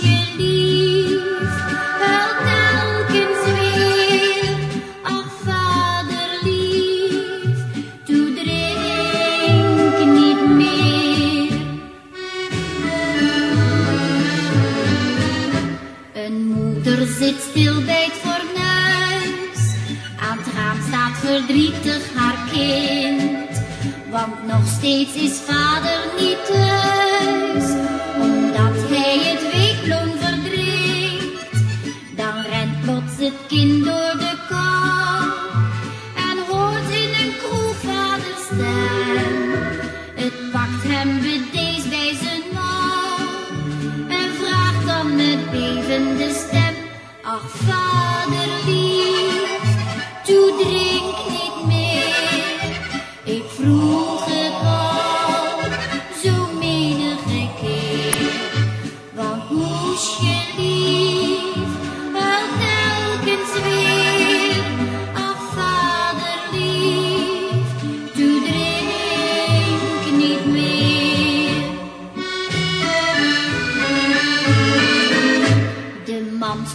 Je lief houdt elke keer. Ach vader lief, tuurlijk niet meer. Een moeder zit stil bij het fornuis, aan het raam staat verdrietig haar kind, want nog steeds is vader niet thuis. Bevende stem. Ach vader lief, toe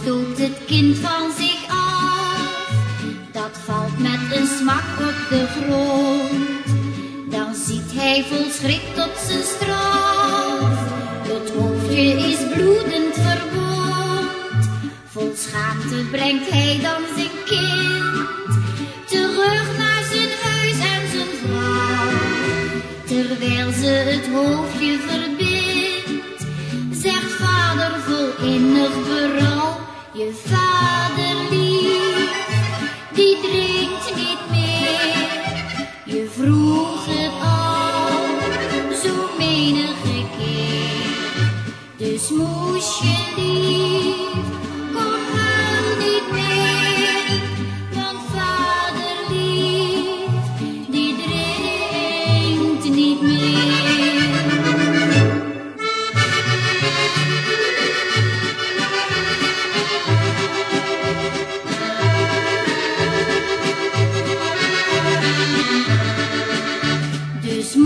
Stoot het kind van zich af. Dat valt met een smak op de grond. Dan ziet hij vol schrik tot zijn straf. Het hoofdje is bloedend verwond. Vol schaamte brengt hij dan zijn kind terug naar zijn huis en zijn vrouw. Terwijl ze het hoofdje verbindt, zegt vader vol innig berouw, je vader lief, die drinkt niet meer. Je vroeg het al, zo menige keer, dus moest je lief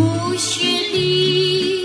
故乡里